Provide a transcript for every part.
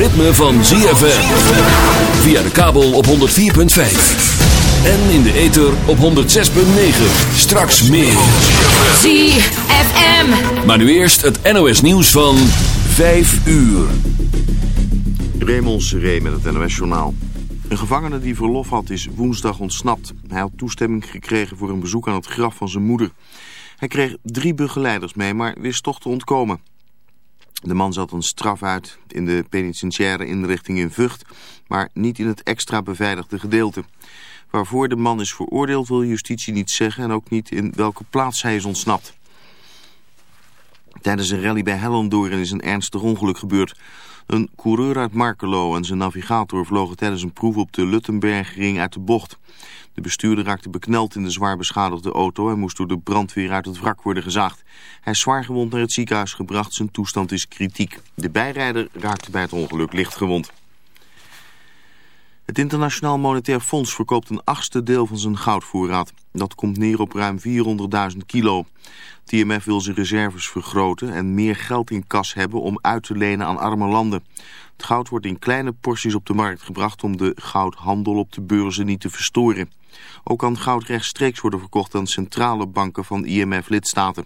ritme van ZFM. Via de kabel op 104.5. En in de ether op 106.9. Straks meer. ZFM. Maar nu eerst het NOS nieuws van 5 uur. Raymond Seré met het NOS journaal. Een gevangene die verlof had is woensdag ontsnapt. Hij had toestemming gekregen voor een bezoek aan het graf van zijn moeder. Hij kreeg drie begeleiders mee, maar wist toch te ontkomen. De man zat een straf uit in de penitentiaire inrichting in Vught, maar niet in het extra beveiligde gedeelte. Waarvoor de man is veroordeeld wil justitie niet zeggen en ook niet in welke plaats hij is ontsnapt. Tijdens een rally bij Hellendoorn is een ernstig ongeluk gebeurd. Een coureur uit Markelo en zijn navigator vlogen tijdens een proef op de Luttenbergring uit de bocht. De bestuurder raakte bekneld in de zwaar beschadigde auto en moest door de brandweer uit het wrak worden gezaagd. Hij is zwaar gewond naar het ziekenhuis gebracht, zijn toestand is kritiek. De bijrijder raakte bij het ongeluk licht gewond. Het Internationaal Monetair Fonds verkoopt een achtste deel van zijn goudvoorraad. Dat komt neer op ruim 400.000 kilo. Het IMF wil zijn reserves vergroten en meer geld in kas hebben om uit te lenen aan arme landen. Het goud wordt in kleine porties op de markt gebracht om de goudhandel op de beurzen niet te verstoren. Ook kan goud rechtstreeks worden verkocht aan centrale banken van IMF-lidstaten.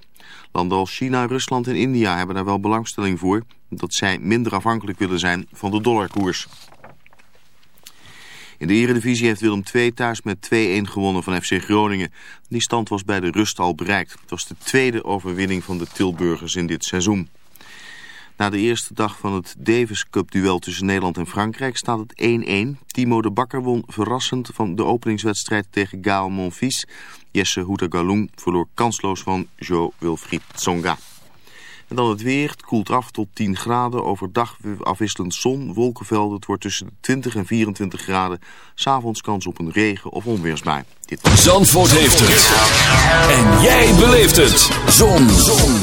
Landen als China, Rusland en India hebben daar wel belangstelling voor, omdat zij minder afhankelijk willen zijn van de dollarkoers. In de Eredivisie heeft Willem II thuis met 2-1 gewonnen van FC Groningen. Die stand was bij de rust al bereikt. Het was de tweede overwinning van de Tilburgers in dit seizoen. Na de eerste dag van het Davis Cup duel tussen Nederland en Frankrijk staat het 1-1. Timo de Bakker won verrassend van de openingswedstrijd tegen Gael Monfils. Jesse Houtagaloen verloor kansloos van Jo Wilfried Tsonga. En dan het weer. Het koelt af tot 10 graden. Overdag afwisselend zon, wolkenvelden. Het wordt tussen de 20 en 24 graden. S'avonds kans op een regen- of onweersbui. Dit was... Zandvoort heeft het. En jij beleeft het. Zon. zon.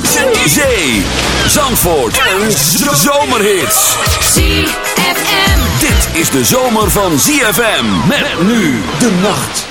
Zee. Zandvoort. Een zomerhit. ZFM. Dit is de zomer van ZFM. Met nu de nacht.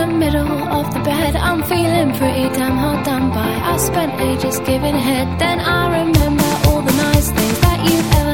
The middle of the bed. I'm feeling pretty damn hard done by. I spent ages giving head, then I remember all the nice things that you've ever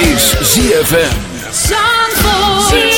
is ZFM. Zandvoort.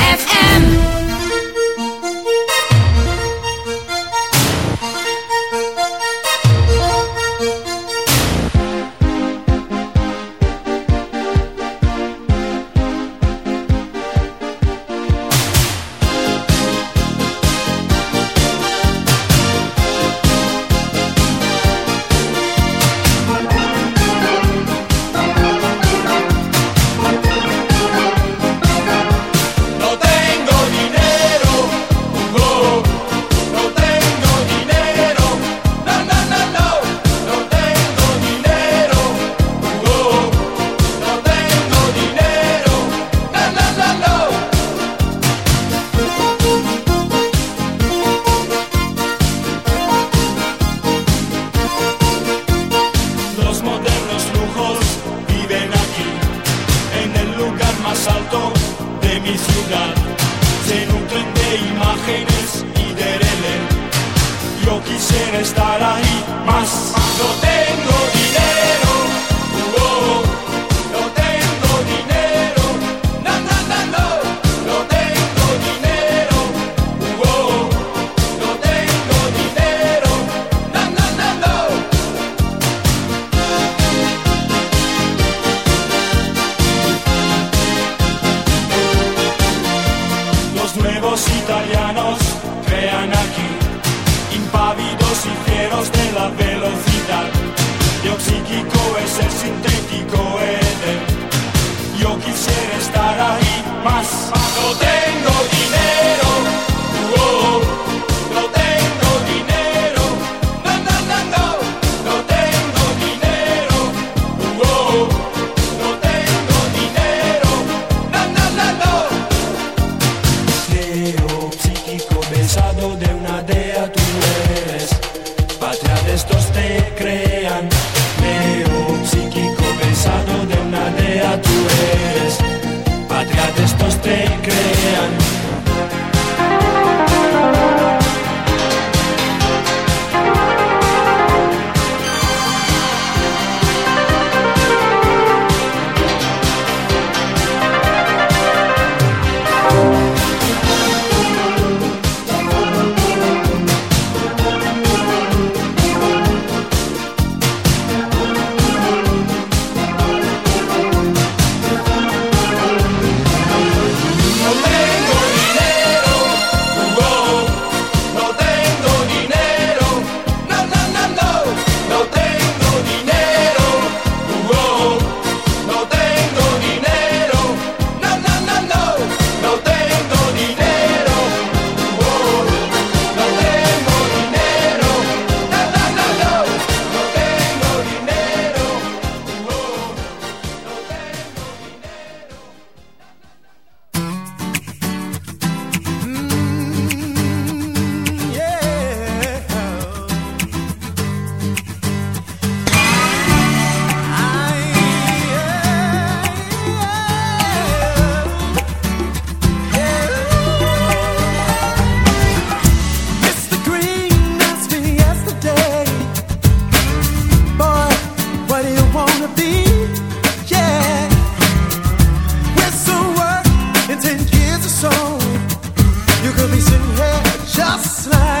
last night.